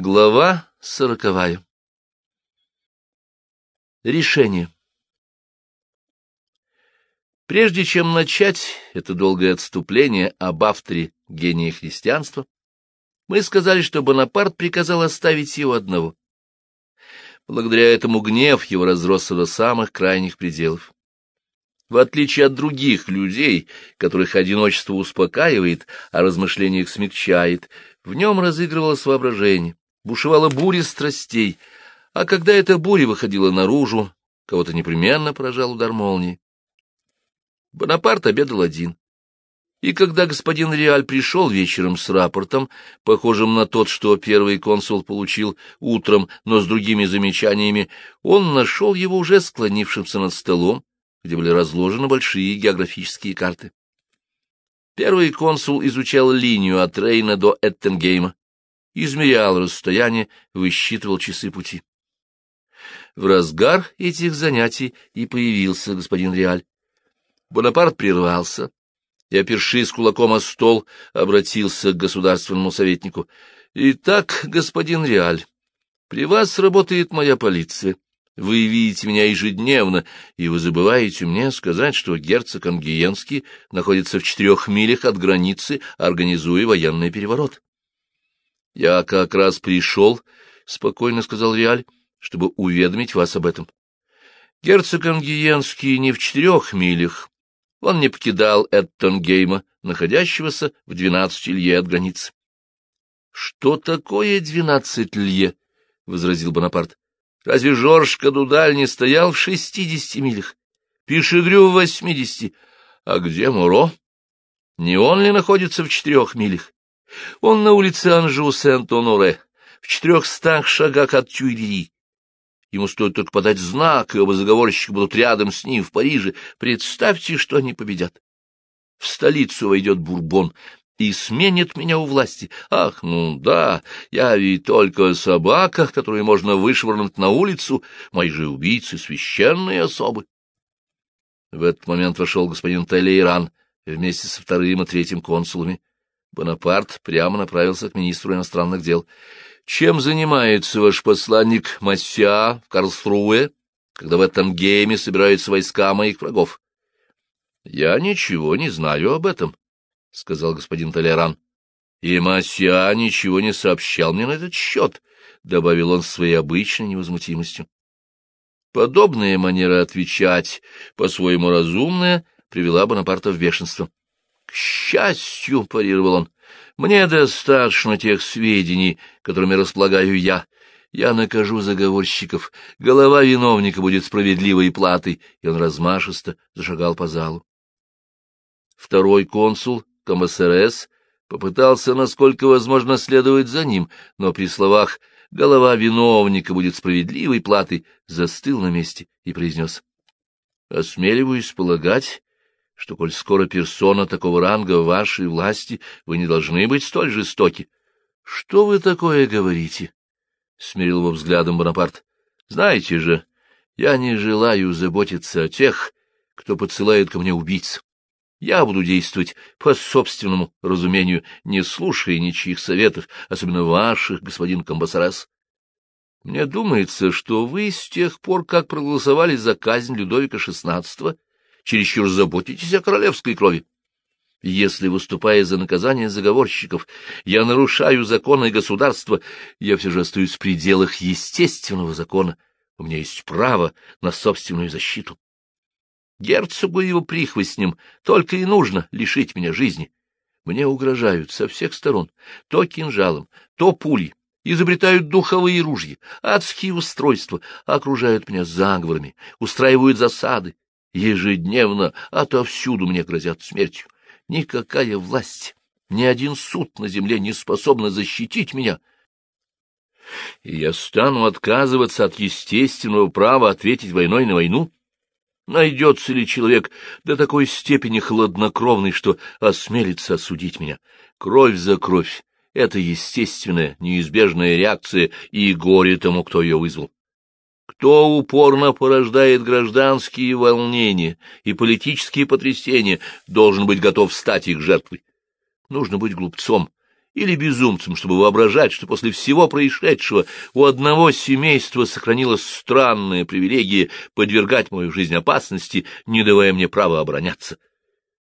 Глава сороковая. Решение. Прежде чем начать это долгое отступление об авторе гения христианства, мы сказали, что Бонапарт приказал оставить его одного. Благодаря этому гнев его разросся до самых крайних пределов. В отличие от других людей, которых одиночество успокаивает, а размышлениях смягчает, в нем разыгрывалось воображение бушевала буря страстей, а когда эта буря выходила наружу, кого-то непременно поражал удар молнии. Бонапарт обедал один. И когда господин Реаль пришел вечером с рапортом, похожим на тот, что первый консул получил утром, но с другими замечаниями, он нашел его уже склонившимся над столом, где были разложены большие географические карты. Первый консул изучал линию от Рейна до Эттенгейма, измерял расстояние, высчитывал часы пути. В разгар этих занятий и появился господин Реаль. Бонапарт прервался и, опершись кулаком о стол, обратился к государственному советнику. — Итак, господин Реаль, при вас работает моя полиция. Вы видите меня ежедневно, и вы забываете мне сказать, что герцог Ангиенский находится в четырех милях от границы, организуя военный переворот. — Я как раз пришел, — спокойно сказал Реаль, — чтобы уведомить вас об этом. Герцог Ангиенский не в четырех милях. Он не покидал Эттонгейма, находящегося в двенадцати лье от границы. — Что такое двенадцать лье? — возразил Бонапарт. — Разве Жорж Кадудаль не стоял в шестидесяти милях? Пишегрю в восьмидесяти. А где Муро? Не он ли находится в четырех милях? Он на улице Анжу-Сент-Оноре, в четырехстах шагах от Тюильри. Ему стоит только подать знак, и оба заговорщика будут рядом с ним в Париже. Представьте, что они победят. В столицу войдет Бурбон и сменит меня у власти. Ах, ну да, я ведь только собака, которую можно вышвырнуть на улицу, мои же убийцы — священные особы. В этот момент вошел господин Талейран вместе со вторым и третьим консулами. Бонапарт прямо направился к министру иностранных дел. — Чем занимается ваш посланник Масся в Карлсруэ, когда в этом гейме собираются войска моих врагов? — Я ничего не знаю об этом, — сказал господин Толеран. — И Масся ничего не сообщал мне на этот счет, — добавил он своей обычной невозмутимостью. Подобная манера отвечать, по-своему разумная, привела Бонапарта в бешенство. К счастью, — парировал он, — мне достаточно тех сведений, которыми располагаю я. Я накажу заговорщиков, голова виновника будет справедливой платой, и он размашисто зашагал по залу. Второй консул, КМСРС, попытался, насколько возможно, следовать за ним, но при словах «голова виновника будет справедливой платой» застыл на месте и произнес «Осмеливаюсь полагать, что, коль скоро персона такого ранга в вашей власти, вы не должны быть столь жестоки. — Что вы такое говорите? — смирил его взглядом Бонапарт. — Знаете же, я не желаю заботиться о тех, кто подсылает ко мне убийц. Я буду действовать по собственному разумению, не слушая ничьих советов, особенно ваших, господин Камбасарас. Мне думается, что вы с тех пор, как проголосовали за казнь Людовика XVI, чересчур заботитесь о королевской крови. Если, выступая за наказание заговорщиков, я нарушаю законы государства, я все же остаюсь в пределах естественного закона. У меня есть право на собственную защиту. Герцогу его прихвостням только и нужно лишить меня жизни. Мне угрожают со всех сторон то кинжалом, то пулей, изобретают духовые ружья, адские устройства, окружают меня заговорами, устраивают засады. Ежедневно отовсюду мне грозят смертью. Никакая власть, ни один суд на земле не способна защитить меня. Я стану отказываться от естественного права ответить войной на войну? Найдется ли человек до такой степени хладнокровный, что осмелится осудить меня? Кровь за кровь — это естественная, неизбежная реакция, и горе тому, кто ее вызвал. Кто упорно порождает гражданские волнения и политические потрясения, должен быть готов стать их жертвой. Нужно быть глупцом или безумцем, чтобы воображать, что после всего происшедшего у одного семейства сохранилась странная привилегия подвергать мою жизнь опасности, не давая мне права обороняться.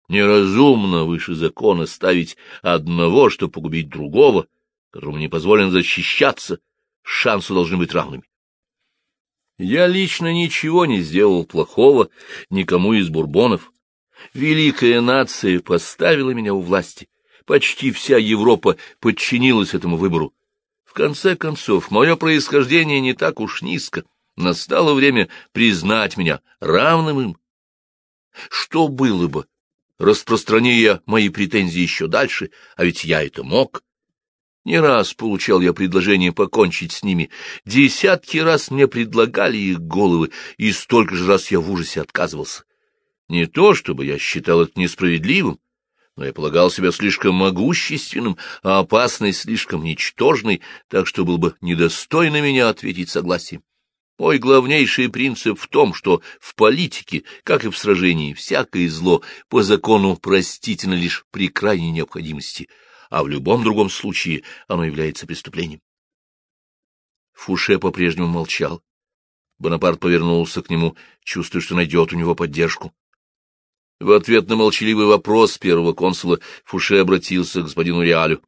Неразумно выше закона ставить одного, чтобы погубить другого, которому не позволено защищаться, шансы должны быть равными. Я лично ничего не сделал плохого никому из бурбонов. Великая нация поставила меня у власти. Почти вся Европа подчинилась этому выбору. В конце концов, мое происхождение не так уж низко. Настало время признать меня равным им. Что было бы, распространи я мои претензии еще дальше, а ведь я это мог. Не раз получал я предложение покончить с ними, десятки раз мне предлагали их головы, и столько же раз я в ужасе отказывался. Не то, чтобы я считал это несправедливым, но я полагал себя слишком могущественным, а опасность слишком ничтожной, так что был бы недостойно меня ответить согласием. Мой главнейший принцип в том, что в политике, как и в сражении, всякое зло по закону простительно лишь при крайней необходимости — а в любом другом случае оно является преступлением. Фуше по-прежнему молчал. Бонапарт повернулся к нему, чувствуя, что найдет у него поддержку. В ответ на молчаливый вопрос первого консула Фуше обратился к господину Реалю.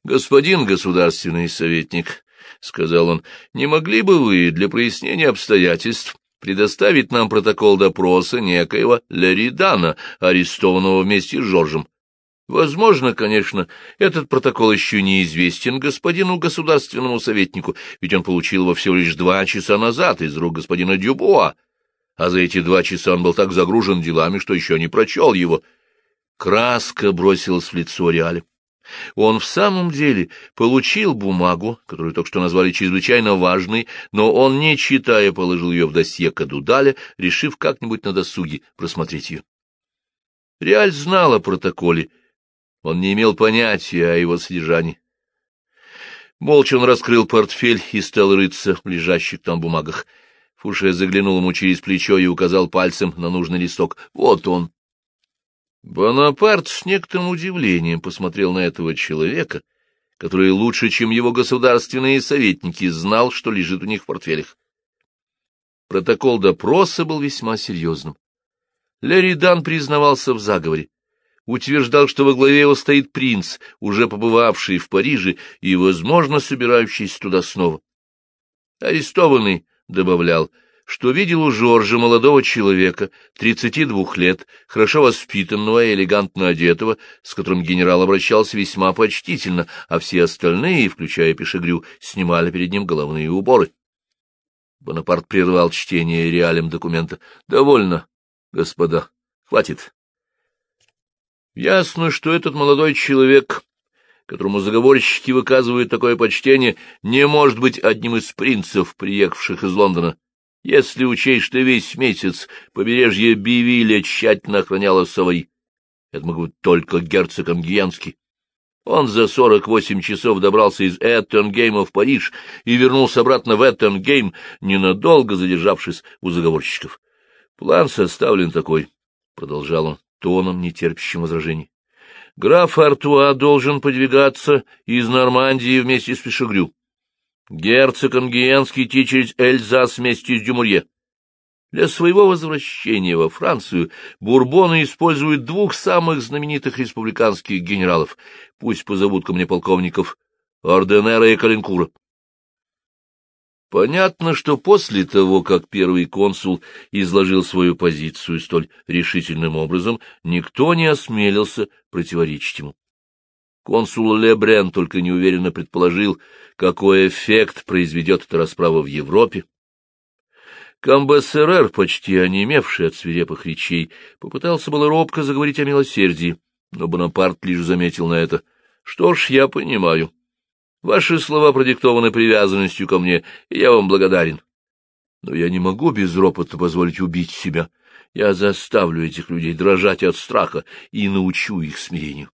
— Господин государственный советник, — сказал он, — не могли бы вы для прояснения обстоятельств предоставить нам протокол допроса некоего Леридана, арестованного вместе с Жоржем? Возможно, конечно, этот протокол еще неизвестен господину государственному советнику, ведь он получил его всего лишь два часа назад из рук господина Дюбуа, а за эти два часа он был так загружен делами, что еще не прочел его. Краска бросилась в лицо Реале. Он в самом деле получил бумагу, которую только что назвали чрезвычайно важной, но он, не читая, положил ее в досье Кадудаля, решив как-нибудь на досуге просмотреть ее. Реаль знал о протоколе, он не имел понятия о его содержании. Молча он раскрыл портфель и стал рыться в лежащих там бумагах. Фуше заглянул ему через плечо и указал пальцем на нужный листок. Вот он. Бонапарт с некоторым удивлением посмотрел на этого человека, который лучше, чем его государственные советники, знал, что лежит у них в портфелях. Протокол допроса был весьма серьезным. Леридан признавался в заговоре утверждал, что во главе его стоит принц, уже побывавший в Париже и, возможно, собирающийся туда снова. Арестованный добавлял, что видел у Жоржа молодого человека, тридцати двух лет, хорошо воспитанного и элегантно одетого, с которым генерал обращался весьма почтительно, а все остальные, включая Пешегрю, снимали перед ним головные уборы. Бонапарт прервал чтение реалем документа. — Довольно, господа, хватит. Ясно, что этот молодой человек, которому заговорщики выказывают такое почтение, не может быть одним из принцев, приехавших из Лондона. Если учесть, что весь месяц побережье Бивиля тщательно охраняло Савари, это мог быть только герцог Ангиянский. Он за сорок восемь часов добрался из Эттенгейма в Париж и вернулся обратно в Эттенгейм, ненадолго задержавшись у заговорщиков. План составлен такой, — продолжал он тоном, не терпящим возражений. Граф Артуа должен подвигаться из Нормандии вместе с Пешегрю. Герцог Ангиенский идти через Эльзас вместе с Дюмурье. Для своего возвращения во Францию бурбоны используют двух самых знаменитых республиканских генералов. Пусть позовут ко мне полковников Орденера и Калинкура. Понятно, что после того, как первый консул изложил свою позицию столь решительным образом, никто не осмелился противоречить ему. Консул Лебрен только неуверенно предположил, какой эффект произведет эта расправа в Европе. Камбессерер, почти онемевший от свирепых речей, попытался было робко заговорить о милосердии, но Бонапарт лишь заметил на это. — Что ж, я понимаю. Ваши слова продиктованы привязанностью ко мне, и я вам благодарен. Но я не могу безропотно позволить убить себя. Я заставлю этих людей дрожать от страха и научу их смирению.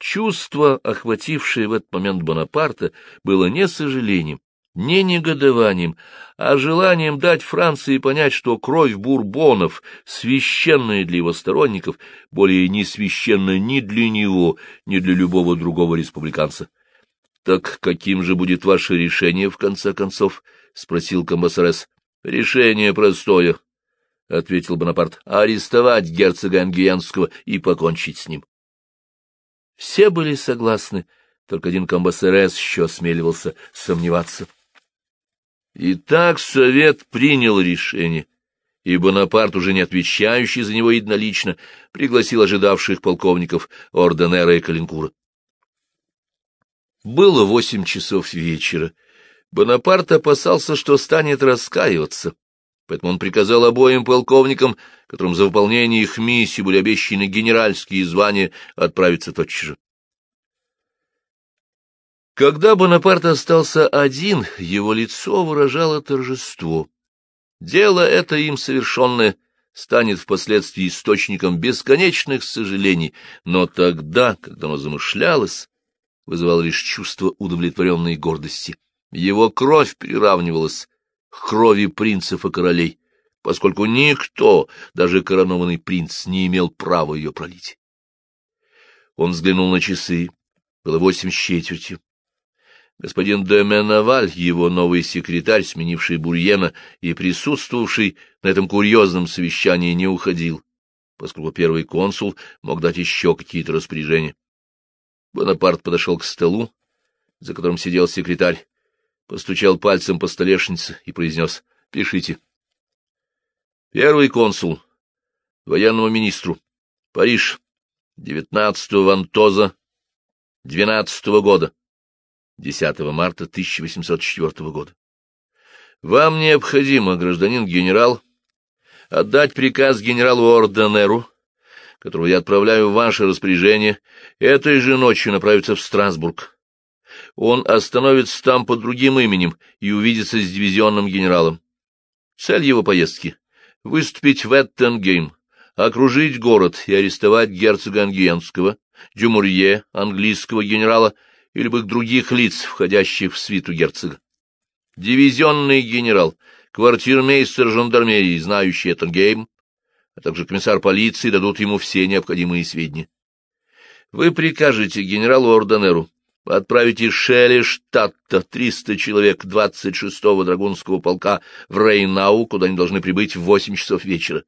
Чувство, охватившее в этот момент Бонапарта, было не сожалением, не негодованием, а желанием дать Франции понять, что кровь бурбонов, священная для его сторонников, более не священна ни для него, ни для любого другого республиканца. — Так каким же будет ваше решение, в конце концов? — спросил Камбасарес. — Решение простое, — ответил Бонапарт, — арестовать герцога Ангиянского и покончить с ним. Все были согласны, только один Камбасерес еще осмеливался сомневаться. Итак, Совет принял решение, и Бонапарт, уже не отвечающий за него единолично, пригласил ожидавших полковников Орденера и Калинкура. Было восемь часов вечера. Бонапарт опасался, что станет раскаиваться, поэтому он приказал обоим полковникам, которым за выполнение их миссии были обещаны генеральские звания, отправиться тотчас же. Когда Бонапарт остался один, его лицо выражало торжество. Дело это им совершенное станет впоследствии источником бесконечных сожалений, но тогда, когда оно замышлялось, вызывало лишь чувство удовлетворенной гордости. Его кровь приравнивалась к крови принцев и королей, поскольку никто, даже коронованный принц, не имел права ее пролить. Он взглянул на часы. Было восемь с четвертью. Господин де Менаваль, его новый секретарь, сменивший Бурьена и присутствовавший на этом курьезном совещании, не уходил, поскольку первый консул мог дать еще какие-то распоряжения. Бонапарт подошел к столу, за которым сидел секретарь, постучал пальцем по столешнице и произнес «Пишите». Первый консул, военному министру, Париж, 19 Вантоза, 12 -го года. 10 марта 1804 года. Вам необходимо, гражданин-генерал, отдать приказ генералу Орденеру, которого я отправляю в ваше распоряжение, этой же ночью направиться в Страсбург. Он остановится там под другим именем и увидится с дивизионным генералом. Цель его поездки — выступить в Эттенгейм, окружить город и арестовать герцога Ангиенского, Дюмурье, английского генерала, и любых других лиц, входящих в свиту герцога. Дивизионный генерал, квартирмейстер жандармерии, знающий Эттенгейм, а также комиссар полиции дадут ему все необходимые сведения. Вы прикажете генералу Орденеру отправить из Шелештадта 300 человек 26-го драгунского полка в Рейнау, куда они должны прибыть в 8 часов вечера.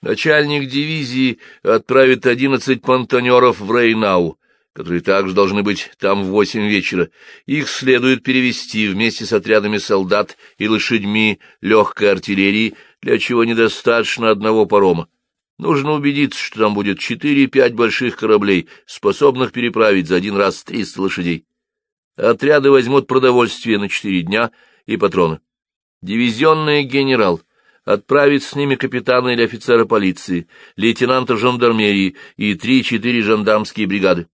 Начальник дивизии отправит 11 понтонеров в Рейнау, которые также должны быть там в восемь вечера. Их следует перевести вместе с отрядами солдат и лошадьми легкой артиллерии, для чего недостаточно одного парома. Нужно убедиться, что там будет четыре-пять больших кораблей, способных переправить за один раз триста лошадей. Отряды возьмут продовольствие на четыре дня и патроны. Дивизионный генерал отправит с ними капитана или офицера полиции, лейтенанта жандармерии и три-четыре жандармские бригады.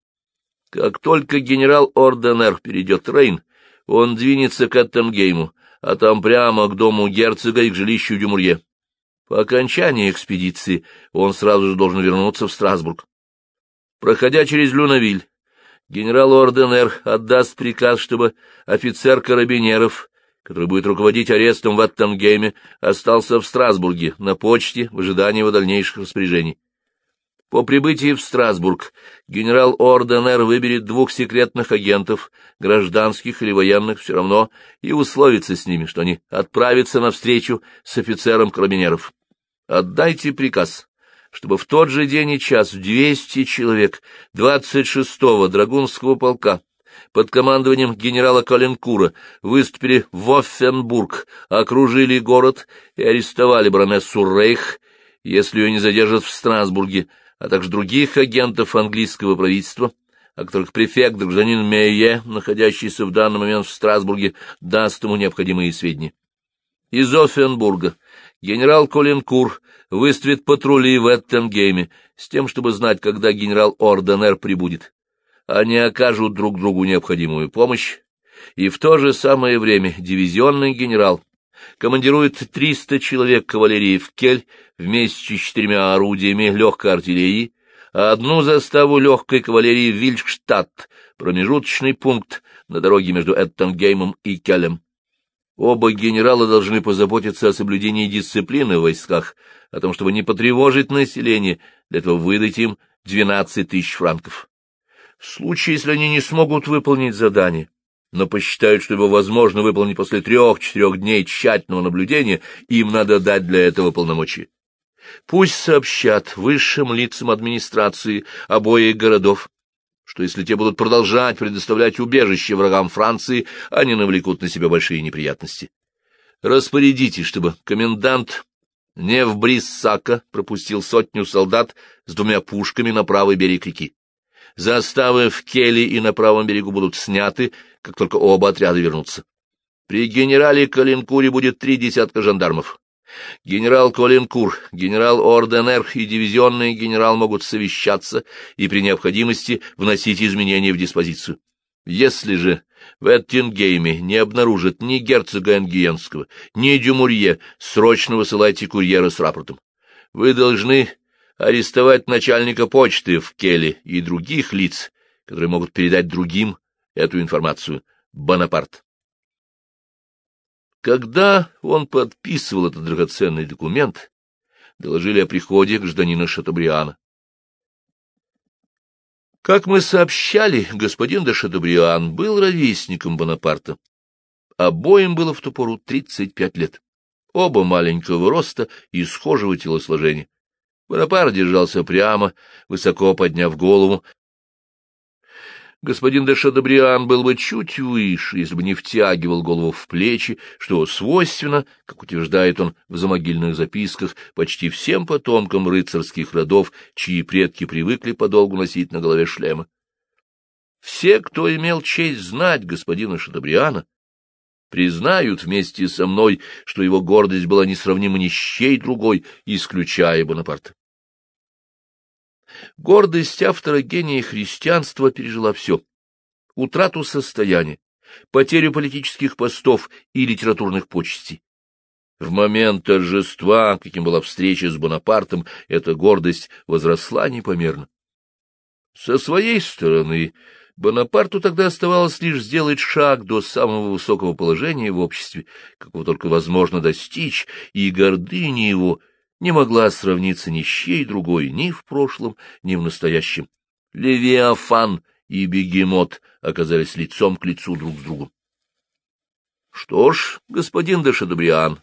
Как только генерал Орденер перейдет Рейн, он двинется к Эттенгейму, а там прямо к дому герцога и к жилищу Дюмурье. По окончании экспедиции он сразу же должен вернуться в Страсбург. Проходя через Люнавиль, генерал Орденер отдаст приказ, чтобы офицер карабинеров, который будет руководить арестом в Эттенгейме, остался в Страсбурге на почте в ожидании его дальнейших распоряжений. По прибытии в Страсбург генерал Орденер выберет двух секретных агентов, гражданских или военных, все равно, и условится с ними, что они отправятся навстречу с офицером карабинеров. Отдайте приказ, чтобы в тот же день и час двести человек 26-го Драгунского полка под командованием генерала Коленкура выступили в Оффенбург, окружили город и арестовали баронессу Рейх, если ее не задержат в Страсбурге, а также других агентов английского правительства, о которых префект гражданин Мейе, находящийся в данный момент в Страсбурге, даст ему необходимые сведения. Из Оффенбурга генерал Коленкур выставит патрули в Эттенгейме с тем, чтобы знать, когда генерал Орденер прибудет. Они окажут друг другу необходимую помощь, и в то же самое время дивизионный генерал командирует 300 человек кавалерии в Кель вместе с четырьмя орудиями легкой артиллерии, а одну заставу легкой кавалерии в Вильштадт, промежуточный пункт на дороге между Эттенгеймом и Келем. Оба генерала должны позаботиться о соблюдении дисциплины в войсках, о том, чтобы не потревожить население, для этого выдать им 12 тысяч франков. В случае, если они не смогут выполнить задание, но посчитают, что его возможно выполнить после трех-четырех дней тщательного наблюдения, им надо дать для этого полномочия. Пусть сообщат высшим лицам администрации обоих городов, что если те будут продолжать предоставлять убежище врагам Франции, они навлекут на себя большие неприятности. Распорядитесь, чтобы комендант не в Бриссака пропустил сотню солдат с двумя пушками на правый берег реки. Заставы в Келли и на правом берегу будут сняты, как только оба отряда вернутся. При генерале Калинкуре будет три десятка жандармов. Генерал Колинкур, генерал Орденер и дивизионный генерал могут совещаться и при необходимости вносить изменения в диспозицию. Если же в Эттингейме не обнаружат ни герцога Энгиенского, ни Дюмурье, срочно высылайте курьера с рапортом. Вы должны арестовать начальника почты в Келе и других лиц, которые могут передать другим эту информацию. Бонапарт. Когда он подписывал этот драгоценный документ, доложили о приходе гражданина Шатабриана. Как мы сообщали, господин де Шатабриан был ровесником Бонапарта. Обоим было в ту пору 35 лет. Оба маленького роста и схожего телосложения. Бонапарт держался прямо, высоко подняв голову, господин де Шадобриан был бы чуть выше, если бы не втягивал голову в плечи, что свойственно, как утверждает он в замогильных записках, почти всем потомкам рыцарских родов, чьи предки привыкли подолгу носить на голове шлемы. Все, кто имел честь знать господина Шадобриана, признают вместе со мной, что его гордость была несравнима ни с чьей другой, исключая Бонапарта. Гордость автора гения христианства пережила все. Утрату состояния, потерю политических постов и литературных почестей. В момент торжества, каким была встреча с Бонапартом, эта гордость возросла непомерно. Со своей стороны, Бонапарту тогда оставалось лишь сделать шаг до самого высокого положения в обществе, какого только возможно достичь, и гордыня его — не могла сравниться ни с чьей другой ни в прошлом, ни в настоящем. Левиафан и Бегемот оказались лицом к лицу друг с другом. — Что ж, господин де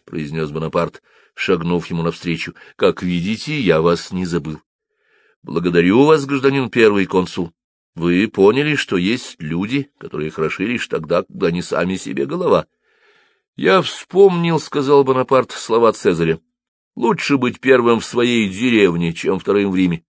произнес Бонапарт, шагнув ему навстречу, — как видите, я вас не забыл. Благодарю вас, гражданин первый консул. Вы поняли, что есть люди, которые хороши лишь тогда, когда они сами себе голова. — Я вспомнил, — сказал Бонапарт, — слова Цезаря. Лучше быть первым в своей деревне, чем вторым в Риме.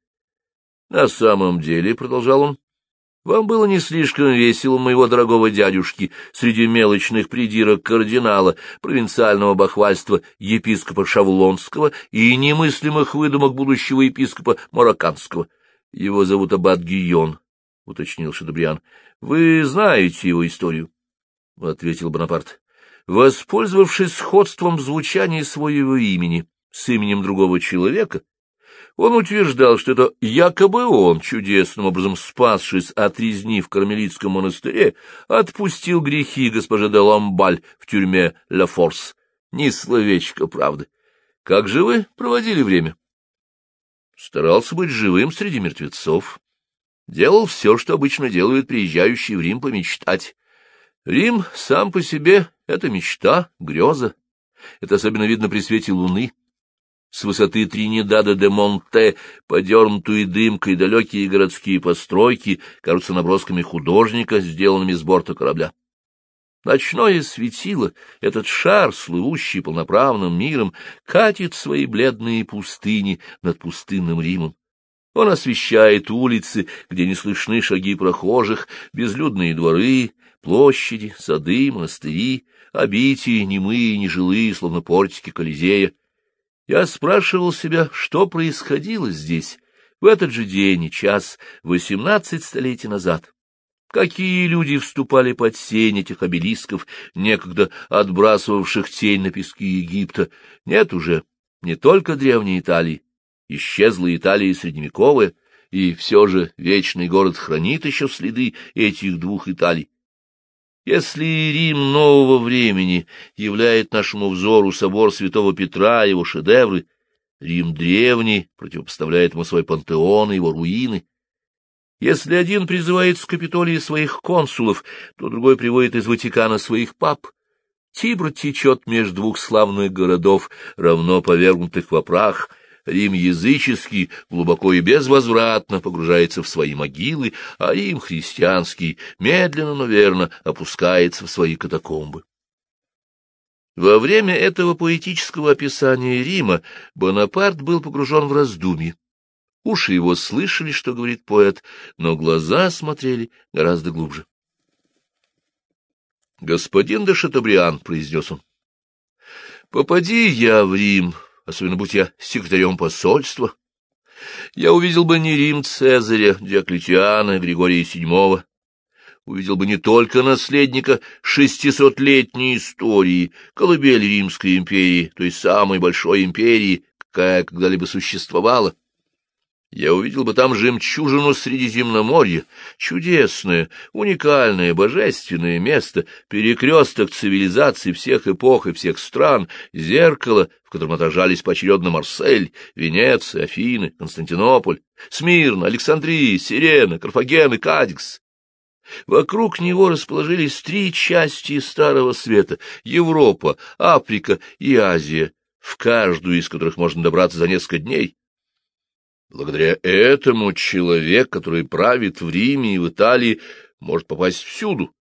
На самом деле, — продолжал он, — вам было не слишком весело моего дорогого дядюшки среди мелочных придирок кардинала, провинциального бахвальства епископа Шавлонского и немыслимых выдумок будущего епископа Марокканского. Его зовут Аббат Гийон, — уточнил Шадобриан. — Вы знаете его историю? — ответил Бонапарт. Воспользовавшись сходством звучания своего имени, с именем другого человека, он утверждал, что это якобы он, чудесным образом спасшись от резни в Кармелитском монастыре, отпустил грехи госпожи де Ламбаль в тюрьме Ла Форс. Ни словечко правды. Как же вы проводили время? Старался быть живым среди мертвецов. Делал все, что обычно делают приезжающие в Рим помечтать. Рим сам по себе — это мечта, греза. Это особенно видно при свете луны с высоты Тринидада де Монте, подернутые дымкой далекие городские постройки, кажутся набросками художника, сделанными с борта корабля. Ночное светило, этот шар, слывущий полноправным миром, катит свои бледные пустыни над пустынным Римом. Он освещает улицы, где не слышны шаги прохожих, безлюдные дворы, площади, сады, монастыри, обители, немые, нежилые, словно портики Колизея. Я спрашивал себя, что происходило здесь в этот же день и час восемнадцать столетий назад. Какие люди вступали под сень этих обелисков, некогда отбрасывавших тень на пески Египта? Нет уже не только древней Италии, исчезла Италия средневековая, и все же вечный город хранит еще следы этих двух Италий. Если Рим нового времени являет нашему взору собор святого Петра его шедевры, Рим древний противопоставляет ему свой пантеон и его руины. Если один призывает с Капитолии своих консулов, то другой приводит из Ватикана своих пап. Тибр течет между двух славных городов, равно повергнутых во прах — Рим языческий глубоко и безвозвратно погружается в свои могилы, а Рим христианский медленно, но верно опускается в свои катакомбы. Во время этого поэтического описания Рима Бонапарт был погружен в раздумье. Уши его слышали, что говорит поэт, но глаза смотрели гораздо глубже. «Господин де Шатабриан», — произнес он, — «попади я в Рим, особенно будь я секретарем посольства, я увидел бы не Рим Цезаря, Диоклетиана, Григория VII, увидел бы не только наследника шестисотлетней истории, колыбель Римской империи, той самой большой империи, какая когда-либо существовала, я увидел бы там жемчужину Средиземноморья, чудесное, уникальное, божественное место, перекресток цивилизаций всех эпох и всех стран, зеркало, в котором отражались поочередно Марсель, Венеция, Афины, Константинополь, Смирна, Александрия, Сирена, Карфаген и Кадикс. Вокруг него расположились три части Старого Света — Европа, Африка и Азия, в каждую из которых можно добраться за несколько дней. Благодаря этому человек, который правит в Риме и в Италии, может попасть всюду.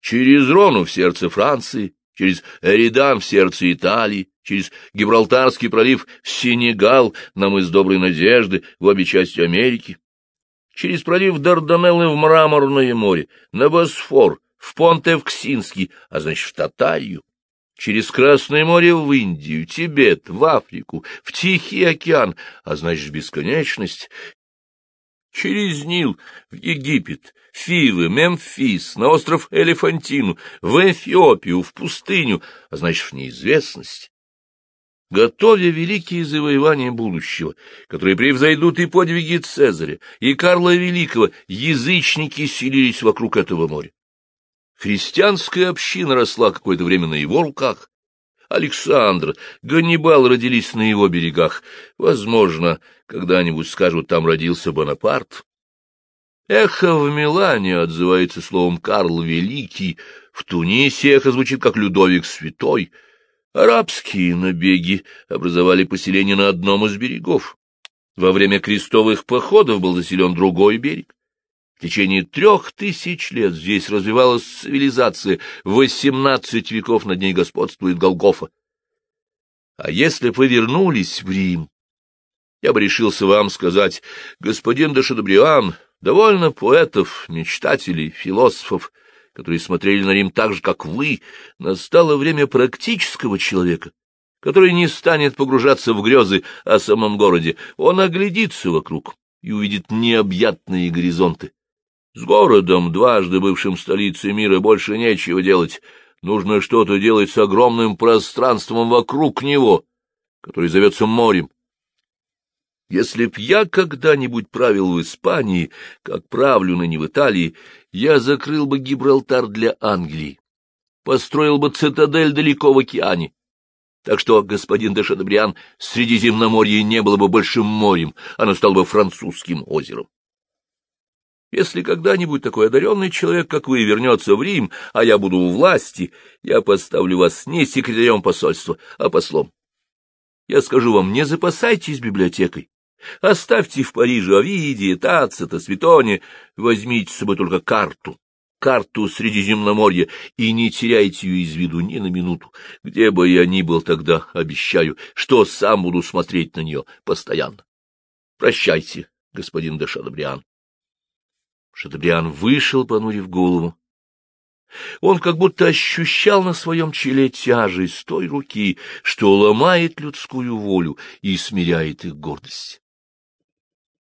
Через Рону в сердце Франции, через Эридан в сердце Италии, через Гибралтарский пролив в Сенегал, на мыс Доброй Надежды, в обе части Америки, через пролив Дарданеллы в Мраморное море, на Босфор, в Понт-Эвксинский, а значит, в Татарию через Красное море в Индию, Тибет, в Африку, в Тихий океан, а значит, бесконечность, через Нил в Египет, Фивы, Мемфис, на остров Элефантину, в Эфиопию, в пустыню, а значит, в неизвестность. Готовя великие завоевания будущего, которые превзойдут и подвиги Цезаря, и Карла Великого, язычники селились вокруг этого моря. Христианская община росла какое-то время на его руках. Александр, Ганнибал родились на его берегах. Возможно, когда-нибудь скажут, там родился Бонапарт. Эхо в Милане отзывается словом «Карл Великий», в Тунисе эхо звучит как «Людовик Святой». Арабские набеги образовали поселение на одном из берегов. Во время крестовых походов был заселен другой берег. В течение трех тысяч лет здесь развивалась цивилизация, восемнадцать веков над ней господствует Голгофа. А если бы вернулись в Рим, я бы решился вам сказать, господин де Шадобриан, довольно поэтов, мечтателей, философов, которые смотрели на Рим так же, как вы, настало время практического человека, который не станет погружаться в грезы о самом городе, он оглядится вокруг и увидит необъятные горизонты. С городом, дважды бывшим столицей мира, больше нечего делать. Нужно что-то делать с огромным пространством вокруг него, который зовется морем. Если б я когда-нибудь правил в Испании, как правлю ныне в Италии, я закрыл бы Гибралтар для Англии, построил бы цитадель далеко в океане. Так что, господин де Шадобриан, Средиземноморье не было бы большим морем, оно стало бы французским озером. Если когда-нибудь такой одаренный человек, как вы, вернется в Рим, а я буду у власти, я поставлю вас не секретарем посольства, а послом. Я скажу вам, не запасайтесь библиотекой. Оставьте в Париже Овидия, Тацита, Светоне, возьмите с собой только карту, карту Средиземноморья, и не теряйте ее из виду ни на минуту. Где бы я ни был тогда, обещаю, что сам буду смотреть на нее постоянно. Прощайте, господин де Шадобриан. Шатабриан вышел, понурив голову. Он как будто ощущал на своем челе тяжесть той руки, что ломает людскую волю и смиряет их гордость.